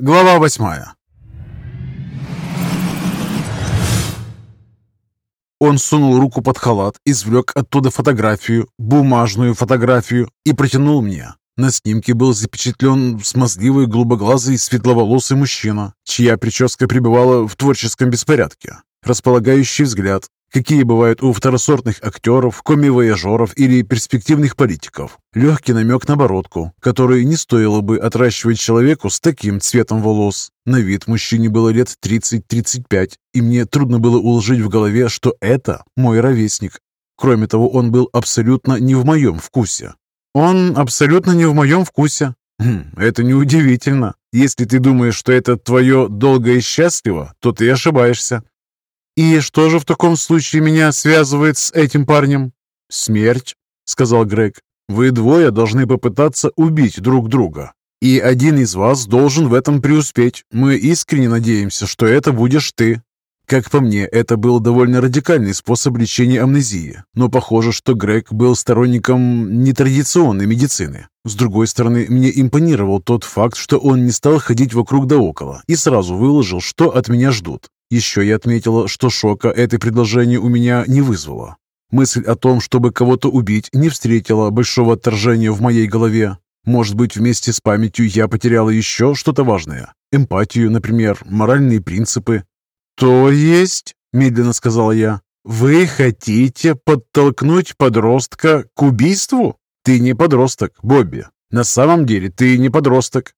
Глава восьмая. Он сунул руку под халат, извлек оттуда фотографию, бумажную фотографию, и протянул мне. На снимке был запечатлен смазливый, голубоглазый, светловолосый мужчина, чья прическа пребывала в творческом беспорядке. Располагающий взгляд, какие бывают у второсортных актеров, коми-вояжеров или перспективных политиков. Легкий намек на бородку, которую не стоило бы отращивать человеку с таким цветом волос. На вид мужчине было лет 30-35, и мне трудно было уложить в голове, что это мой ровесник. Кроме того, он был абсолютно не в моем вкусе. Он абсолютно не в моем вкусе. Хм, это неудивительно. Если ты думаешь, что это твое долго и счастливо, то ты ошибаешься. «И что же в таком случае меня связывает с этим парнем?» «Смерть», — сказал Грег. «Вы двое должны попытаться убить друг друга. И один из вас должен в этом преуспеть. Мы искренне надеемся, что это будешь ты». Как по мне, это был довольно радикальный способ лечения амнезии, но похоже, что Грег был сторонником нетрадиционной медицины. С другой стороны, мне импонировал тот факт, что он не стал ходить вокруг да около и сразу выложил, что от меня ждут. Еще я отметила, что шока это предложение у меня не вызвало. Мысль о том, чтобы кого-то убить, не встретила большого отторжения в моей голове. Может быть, вместе с памятью я потеряла еще что-то важное? Эмпатию, например, моральные принципы. «То есть, — медленно сказала я, — вы хотите подтолкнуть подростка к убийству? Ты не подросток, Бобби. На самом деле ты не подросток.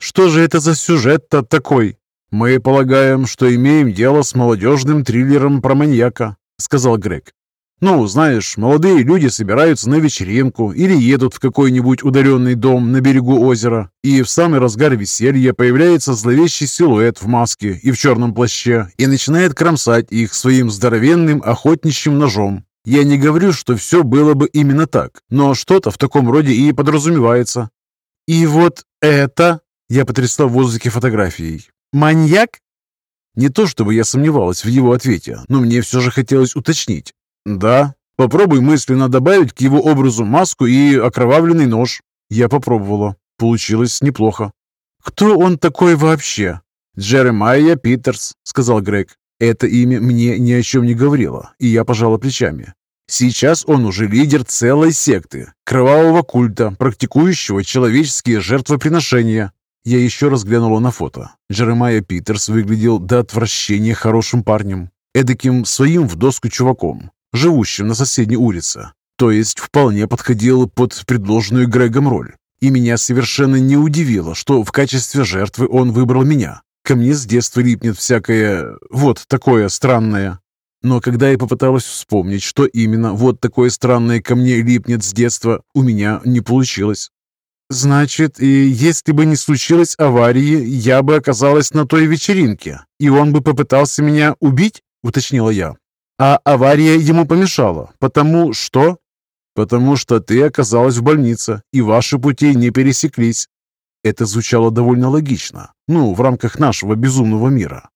Что же это за сюжет-то такой? «Мы полагаем, что имеем дело с молодежным триллером про маньяка», — сказал Грег. «Ну, знаешь, молодые люди собираются на вечеринку или едут в какой-нибудь удаленный дом на берегу озера, и в самый разгар веселья появляется зловещий силуэт в маске и в черном плаще и начинает кромсать их своим здоровенным охотничьим ножом. Я не говорю, что все было бы именно так, но что-то в таком роде и подразумевается». «И вот это...» Я потрясла в воздухе фотографией. «Маньяк?» Не то чтобы я сомневалась в его ответе, но мне все же хотелось уточнить. «Да, попробуй мысленно добавить к его образу маску и окровавленный нож». Я попробовала. Получилось неплохо. «Кто он такой вообще?» «Джеремайя Питерс», — сказал Грег. Это имя мне ни о чем не говорило, и я пожала плечами. Сейчас он уже лидер целой секты, кровавого культа, практикующего человеческие жертвоприношения. Я еще раз глянула на фото. Джеремайя Питерс выглядел до отвращения хорошим парнем, эдаким своим в доску чуваком, живущим на соседней улице. То есть вполне подходил под предложенную Грегом роль. И меня совершенно не удивило, что в качестве жертвы он выбрал меня. Ко мне с детства липнет всякое вот такое странное. Но когда я попыталась вспомнить, что именно вот такое странное ко мне липнет с детства, у меня не получилось. «Значит, и если бы не случилось аварии, я бы оказалась на той вечеринке, и он бы попытался меня убить?» — уточнила я. «А авария ему помешала, потому что...» «Потому что ты оказалась в больнице, и ваши пути не пересеклись». Это звучало довольно логично, ну, в рамках нашего безумного мира,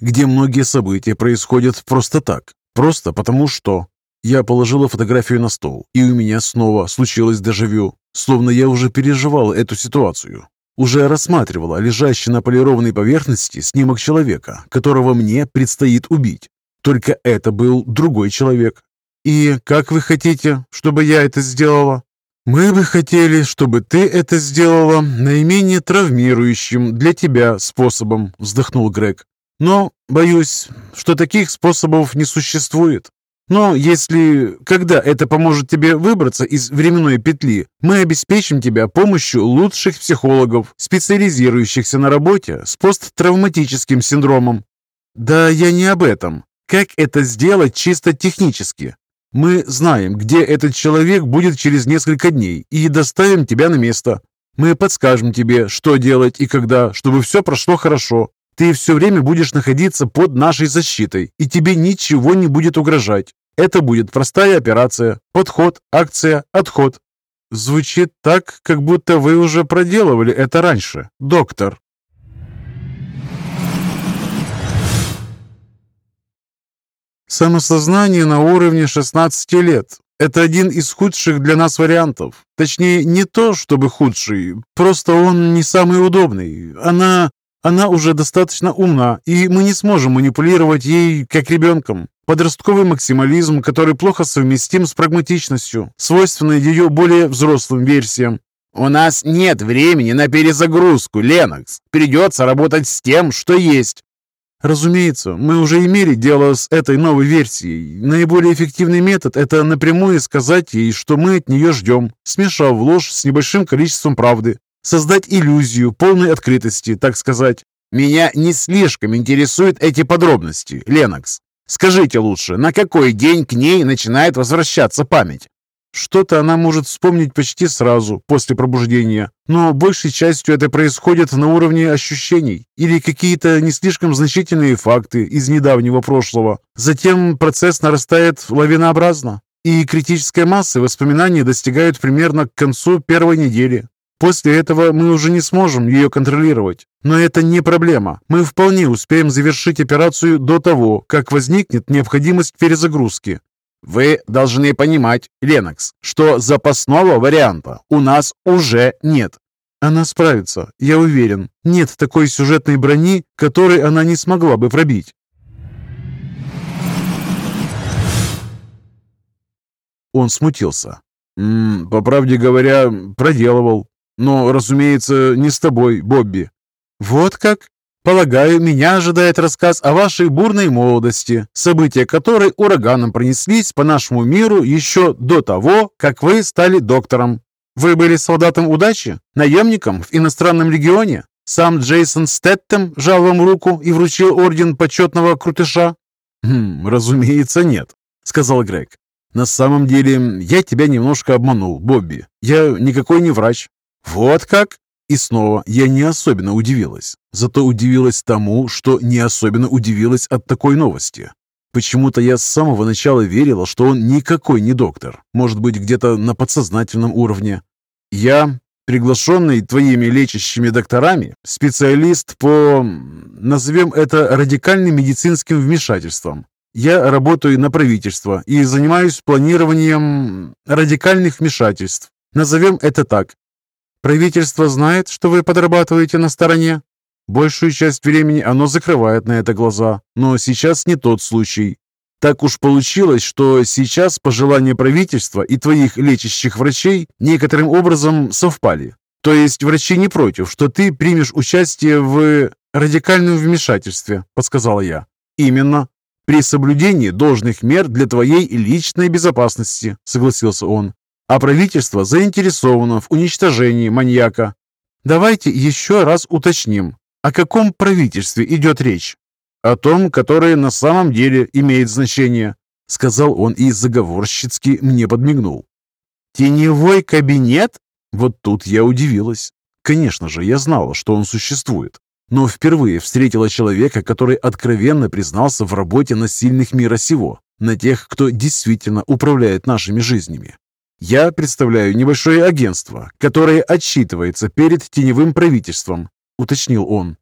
где многие события происходят просто так, просто потому что. Я положила фотографию на стол, и у меня снова случилось дежавю. Словно я уже переживала эту ситуацию. Уже рассматривала лежащий на полированной поверхности снимок человека, которого мне предстоит убить. Только это был другой человек. «И как вы хотите, чтобы я это сделала?» «Мы бы хотели, чтобы ты это сделала наименее травмирующим для тебя способом», вздохнул Грег. «Но, боюсь, что таких способов не существует. Но если, когда это поможет тебе выбраться из временной петли, мы обеспечим тебя помощью лучших психологов, специализирующихся на работе с посттравматическим синдромом. Да я не об этом. Как это сделать чисто технически? Мы знаем, где этот человек будет через несколько дней, и доставим тебя на место. Мы подскажем тебе, что делать и когда, чтобы все прошло хорошо. Ты все время будешь находиться под нашей защитой, и тебе ничего не будет угрожать. Это будет простая операция. Подход, акция, отход. Звучит так, как будто вы уже проделывали это раньше, доктор. Самосознание на уровне 16 лет. Это один из худших для нас вариантов. Точнее, не то, чтобы худший, просто он не самый удобный. Она Она уже достаточно умна, и мы не сможем манипулировать ей как ребенком. Подростковый максимализм, который плохо совместим с прагматичностью, свойственный ее более взрослым версиям. «У нас нет времени на перезагрузку, Ленокс. Придется работать с тем, что есть». Разумеется, мы уже имели дело с этой новой версией. Наиболее эффективный метод – это напрямую сказать ей, что мы от нее ждем, смешав ложь с небольшим количеством правды. Создать иллюзию полной открытости, так сказать. Меня не слишком интересуют эти подробности, Ленокс. Скажите лучше, на какой день к ней начинает возвращаться память? Что-то она может вспомнить почти сразу, после пробуждения, но большей частью это происходит на уровне ощущений или какие-то не слишком значительные факты из недавнего прошлого. Затем процесс нарастает лавинообразно, и критическая масса воспоминаний достигает примерно к концу первой недели. После этого мы уже не сможем ее контролировать. Но это не проблема. Мы вполне успеем завершить операцию до того, как возникнет необходимость перезагрузки. Вы должны понимать, Ленокс, что запасного варианта у нас уже нет. Она справится, я уверен. Нет такой сюжетной брони, которой она не смогла бы пробить. Он смутился. «М -м, «По правде говоря, проделывал. Но, разумеется, не с тобой, Бобби». «Вот как? Полагаю, меня ожидает рассказ о вашей бурной молодости, события которой ураганом пронеслись по нашему миру еще до того, как вы стали доктором. Вы были солдатом удачи? Наемником в иностранном легионе? Сам Джейсон Стэттем жал вам руку и вручил орден почетного крутыша?» «Хм, «Разумеется, нет», — сказал Грег. «На самом деле, я тебя немножко обманул, Бобби. Я никакой не врач. «Вот как?» И снова я не особенно удивилась. Зато удивилась тому, что не особенно удивилась от такой новости. Почему-то я с самого начала верила, что он никакой не доктор. Может быть, где-то на подсознательном уровне. Я, приглашенный твоими лечащими докторами, специалист по, назовем это, радикальным медицинским вмешательством. Я работаю на правительство и занимаюсь планированием радикальных вмешательств. Назовем это так. Правительство знает, что вы подрабатываете на стороне? Большую часть времени оно закрывает на это глаза, но сейчас не тот случай. Так уж получилось, что сейчас пожелания правительства и твоих лечащих врачей некоторым образом совпали. То есть врачи не против, что ты примешь участие в радикальном вмешательстве, подсказала я. Именно. При соблюдении должных мер для твоей личной безопасности, согласился он а правительство заинтересовано в уничтожении маньяка. Давайте еще раз уточним, о каком правительстве идет речь? О том, которое на самом деле имеет значение, сказал он и заговорщицки мне подмигнул. Теневой кабинет? Вот тут я удивилась. Конечно же, я знала, что он существует, но впервые встретила человека, который откровенно признался в работе на сильных мира сего, на тех, кто действительно управляет нашими жизнями. Я представляю небольшое агентство, которое отчитывается перед теневым правительством», — уточнил он.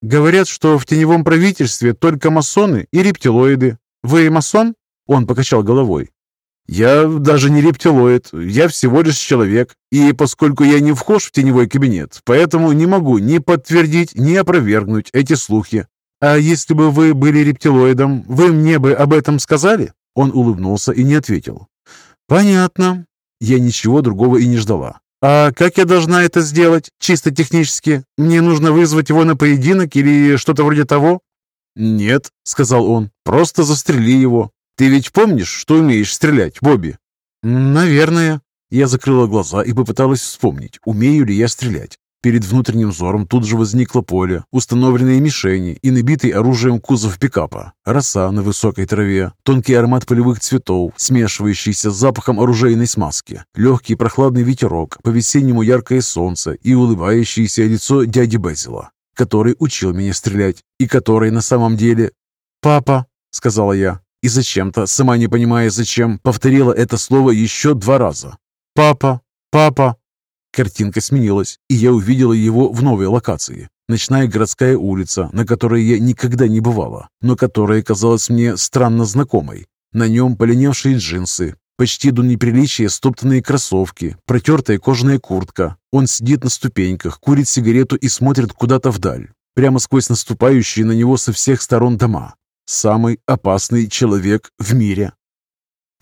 «Говорят, что в теневом правительстве только масоны и рептилоиды. Вы масон?» Он покачал головой. «Я даже не рептилоид, я всего лишь человек, и поскольку я не вхож в теневой кабинет, поэтому не могу ни подтвердить, ни опровергнуть эти слухи. А если бы вы были рептилоидом, вы мне бы об этом сказали?» Он улыбнулся и не ответил. «Понятно». Я ничего другого и не ждала. «А как я должна это сделать, чисто технически? Мне нужно вызвать его на поединок или что-то вроде того?» «Нет», — сказал он, — «просто застрели его. Ты ведь помнишь, что умеешь стрелять, Бобби?» «Наверное». Я закрыла глаза и попыталась вспомнить, умею ли я стрелять. Перед внутренним взором тут же возникло поле, установленные мишени и набитый оружием кузов пикапа. Роса на высокой траве, тонкий аромат полевых цветов, смешивающийся с запахом оружейной смазки, легкий прохладный ветерок, по-весеннему яркое солнце и улыбающееся лицо дяди Безила, который учил меня стрелять и который на самом деле... «Папа», — сказала я, и зачем-то, сама не понимая зачем, повторила это слово еще два раза. «Папа, папа». Картинка сменилась, и я увидела его в новой локации. Ночная городская улица, на которой я никогда не бывала, но которая казалась мне странно знакомой. На нем поленевшие джинсы, почти до неприличия стоптанные кроссовки, протертая кожаная куртка. Он сидит на ступеньках, курит сигарету и смотрит куда-то вдаль. прямо сквозь наступающие на него со всех сторон дома. Самый опасный человек в мире.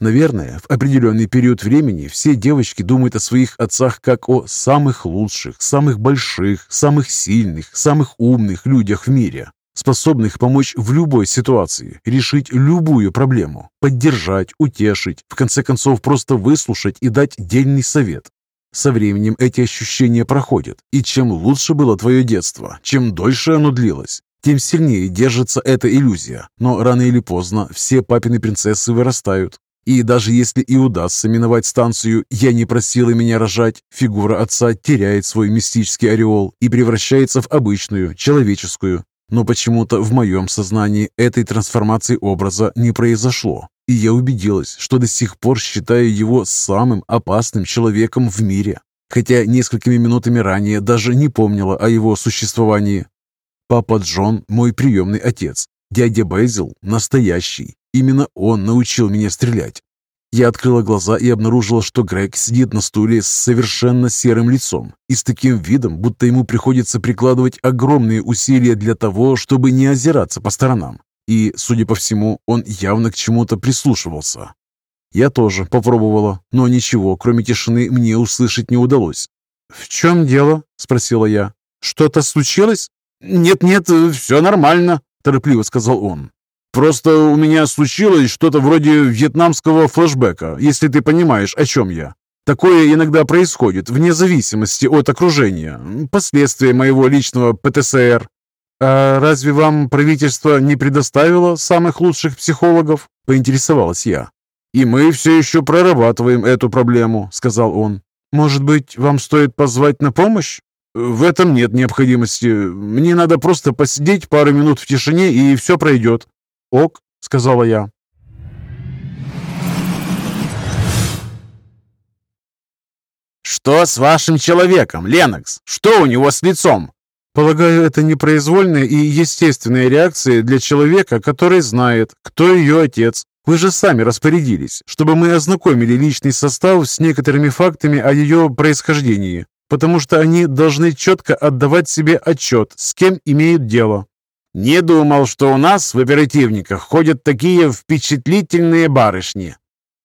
Наверное, в определенный период времени все девочки думают о своих отцах как о самых лучших, самых больших, самых сильных, самых умных людях в мире, способных помочь в любой ситуации, решить любую проблему, поддержать, утешить, в конце концов просто выслушать и дать дельный совет. Со временем эти ощущения проходят, и чем лучше было твое детство, чем дольше оно длилось, тем сильнее держится эта иллюзия. Но рано или поздно все папины принцессы вырастают, и даже если и удастся миновать станцию «Я не просила меня рожать», фигура отца теряет свой мистический ореол и превращается в обычную, человеческую. Но почему-то в моем сознании этой трансформации образа не произошло, и я убедилась, что до сих пор считаю его самым опасным человеком в мире, хотя несколькими минутами ранее даже не помнила о его существовании. Папа Джон – мой приемный отец, дядя Безил – настоящий, Именно он научил меня стрелять. Я открыла глаза и обнаружила, что Грег сидит на стуле с совершенно серым лицом и с таким видом, будто ему приходится прикладывать огромные усилия для того, чтобы не озираться по сторонам. И, судя по всему, он явно к чему-то прислушивался. Я тоже попробовала, но ничего, кроме тишины, мне услышать не удалось. «В чем дело?» – спросила я. «Что-то случилось?» «Нет-нет, все нормально», – торопливо сказал он. Просто у меня случилось что-то вроде вьетнамского флэшбэка, если ты понимаешь, о чем я. Такое иногда происходит вне зависимости от окружения, последствия моего личного ПТСР. А разве вам правительство не предоставило самых лучших психологов? Поинтересовалась я. И мы все еще прорабатываем эту проблему, сказал он. Может быть, вам стоит позвать на помощь? В этом нет необходимости. Мне надо просто посидеть пару минут в тишине, и все пройдет. «Ок», — сказала я. «Что с вашим человеком, Ленокс? Что у него с лицом?» Полагаю, это непроизвольная и естественная реакция для человека, который знает, кто ее отец. Вы же сами распорядились, чтобы мы ознакомили личный состав с некоторыми фактами о ее происхождении, потому что они должны четко отдавать себе отчет, с кем имеют дело. Не думал, что у нас в оперативниках ходят такие впечатлительные барышни.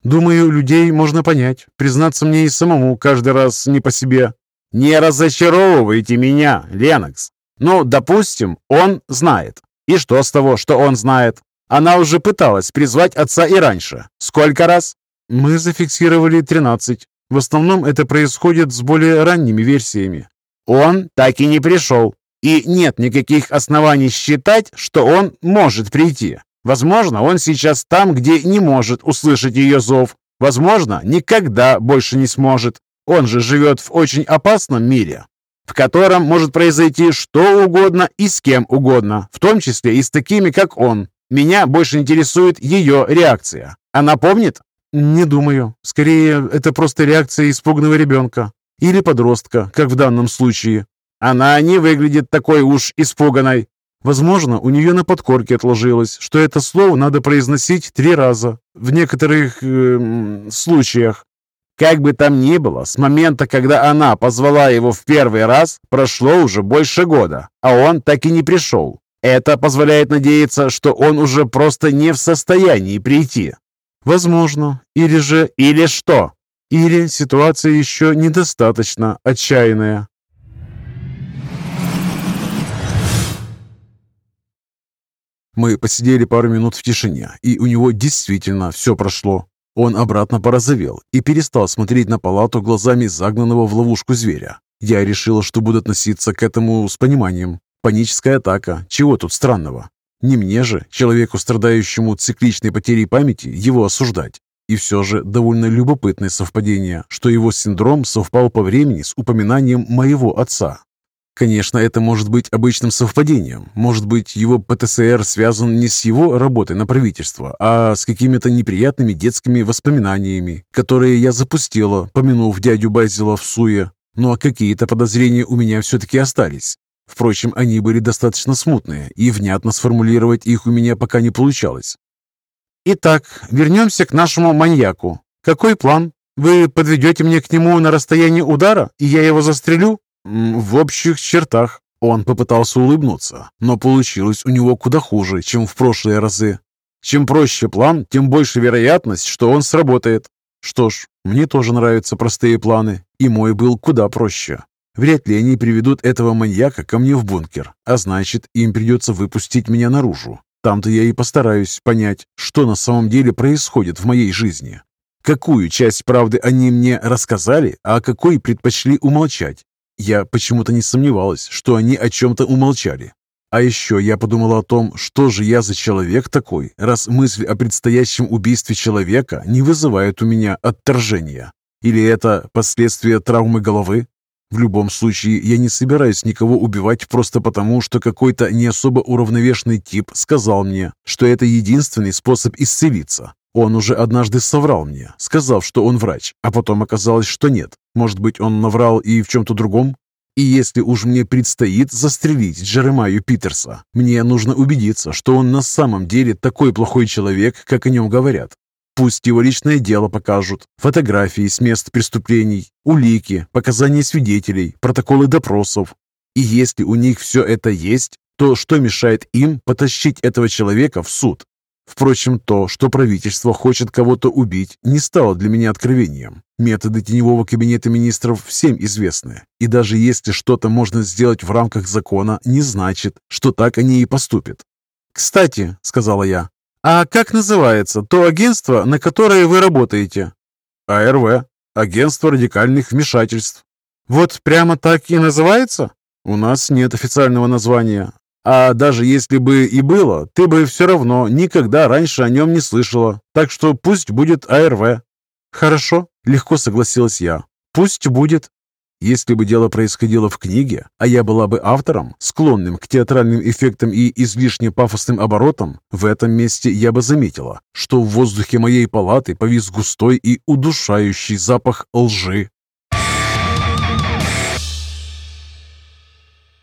Думаю, людей можно понять. Признаться мне и самому каждый раз не по себе. Не разочаровывайте меня, Ленокс. Ну, допустим, он знает. И что с того, что он знает? Она уже пыталась призвать отца и раньше. Сколько раз? Мы зафиксировали 13. В основном это происходит с более ранними версиями. Он так и не пришел и нет никаких оснований считать, что он может прийти. Возможно, он сейчас там, где не может услышать ее зов. Возможно, никогда больше не сможет. Он же живет в очень опасном мире, в котором может произойти что угодно и с кем угодно, в том числе и с такими, как он. Меня больше интересует ее реакция. Она помнит? Не думаю. Скорее, это просто реакция испуганного ребенка. Или подростка, как в данном случае. Она не выглядит такой уж испуганной. Возможно, у нее на подкорке отложилось, что это слово надо произносить три раза в некоторых э, случаях. Как бы там ни было, с момента, когда она позвала его в первый раз, прошло уже больше года, а он так и не пришел. Это позволяет надеяться, что он уже просто не в состоянии прийти. Возможно. Или же... Или что? Или ситуация еще недостаточно отчаянная. Мы посидели пару минут в тишине, и у него действительно все прошло. Он обратно порозовел и перестал смотреть на палату глазами загнанного в ловушку зверя. Я решила, что буду относиться к этому с пониманием. Паническая атака, чего тут странного? Не мне же, человеку, страдающему цикличной потерей памяти, его осуждать. И все же довольно любопытное совпадение, что его синдром совпал по времени с упоминанием моего отца. Конечно, это может быть обычным совпадением. Может быть, его ПТСР связан не с его работой на правительство, а с какими-то неприятными детскими воспоминаниями, которые я запустила, помянув дядю Базила в суе. Ну а какие-то подозрения у меня все-таки остались. Впрочем, они были достаточно смутные, и внятно сформулировать их у меня пока не получалось. «Итак, вернемся к нашему маньяку. Какой план? Вы подведете мне к нему на расстоянии удара, и я его застрелю?» «В общих чертах», Он попытался улыбнуться, но получилось у него куда хуже, чем в прошлые разы. Чем проще план, тем больше вероятность, что он сработает. Что ж, мне тоже нравятся простые планы, и мой был куда проще. Вряд ли они приведут этого маньяка ко мне в бункер, а значит, им придется выпустить меня наружу. Там-то я и постараюсь понять, что на самом деле происходит в моей жизни. Какую часть правды они мне рассказали, а какой предпочли умолчать. Я почему-то не сомневалась, что они о чем-то умолчали. А еще я подумала о том, что же я за человек такой, раз мысль о предстоящем убийстве человека не вызывает у меня отторжения. Или это последствия травмы головы? В любом случае, я не собираюсь никого убивать просто потому, что какой-то не особо уравновешенный тип сказал мне, что это единственный способ исцелиться. Он уже однажды соврал мне, сказав, что он врач, а потом оказалось, что нет. Может быть, он наврал и в чем-то другом? И если уж мне предстоит застрелить Джеремаю Питерса, мне нужно убедиться, что он на самом деле такой плохой человек, как о нем говорят. Пусть его личное дело покажут, фотографии с мест преступлений, улики, показания свидетелей, протоколы допросов. И если у них все это есть, то что мешает им потащить этого человека в суд? Впрочем, то, что правительство хочет кого-то убить, не стало для меня откровением. Методы теневого кабинета министров всем известны. И даже если что-то можно сделать в рамках закона, не значит, что так они и поступят. «Кстати», — сказала я, «А как называется то агентство, на которое вы работаете?» «АРВ. Агентство радикальных вмешательств». «Вот прямо так и называется?» «У нас нет официального названия. А даже если бы и было, ты бы все равно никогда раньше о нем не слышала. Так что пусть будет АРВ». «Хорошо», — легко согласилась я. «Пусть будет». Если бы дело происходило в книге, а я была бы автором, склонным к театральным эффектам и излишне пафосным оборотам, в этом месте я бы заметила, что в воздухе моей палаты повис густой и удушающий запах лжи.